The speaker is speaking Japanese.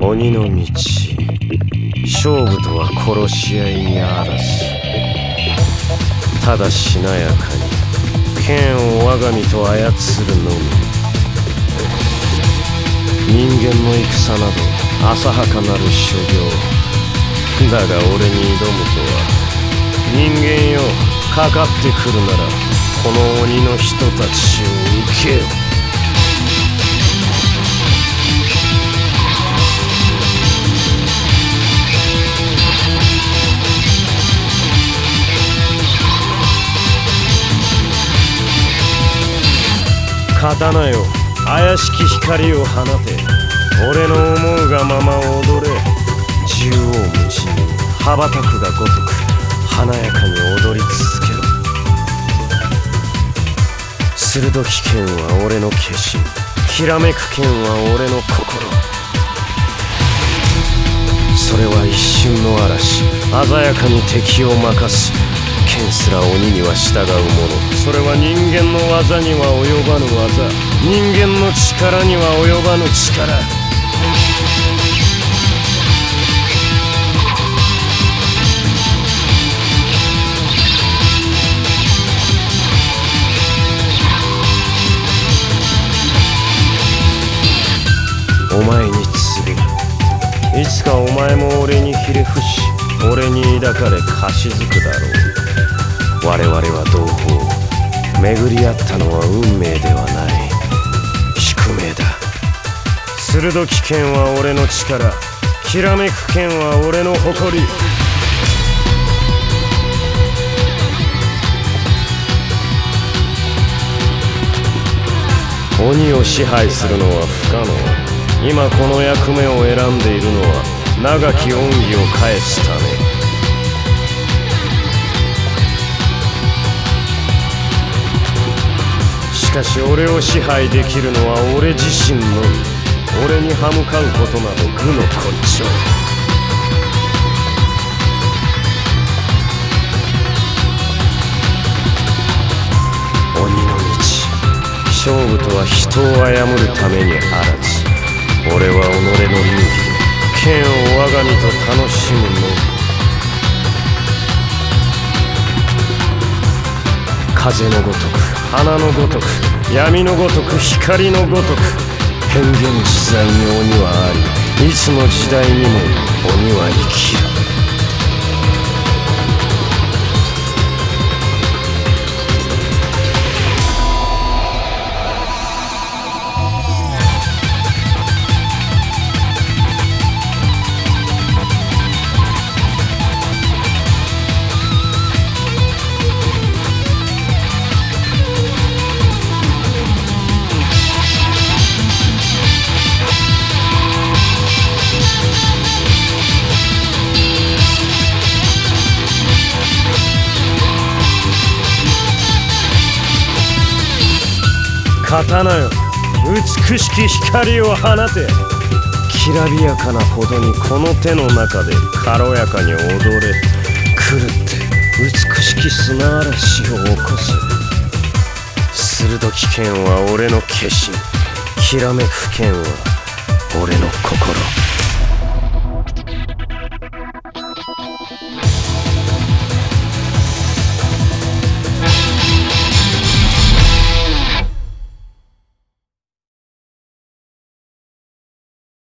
鬼の道。勝負とは殺し合いにあらずただしなやかに。剣を我が身と操るのみ。人間の戦など浅はかなる修行だが俺に挑むとは人間よかかってくるならこの鬼の人たちを受けよ。刀よ。怪しき光を放て。俺の思うがまま踊れ。縦横無尽に羽ばたくがごとく華やかに踊り続けろ。鋭き剣は俺の化身。きらめく剣は俺の心。それは一瞬の嵐。鮮やかに敵を任す。剣すら鬼には従うものそれは人間の技には及ばぬ技。人間の力には及ばぬ力。お前に告ぐいつかお前も俺にひれ伏し俺に抱かれかしずくだろう。我々は同胞。巡り合ったのは運命ではない。宿命だ。鋭き剣は俺の力。きらめく剣は俺の誇り。鬼を支配するのは不可能。今この役目を選んでいるのは長き恩義を返すため。かし俺を支配できるのは俺自身のみ。俺に歯向かうことなど愚の骨頂鬼の道。勝負とは人を殺むるためにあらず。俺は己の流儀で剣を我が身と楽しむのみ。風のごとく。花のごとく闇のごとく光のごとく変幻自在に鬼はありいつの時代にも鬼は生きる。刀よ。美しき光を放て。きらびやかなほどにこの手の中で軽やかに踊れ。狂って美しき砂嵐を起こす鋭き剣は俺の化身。きらめく剣は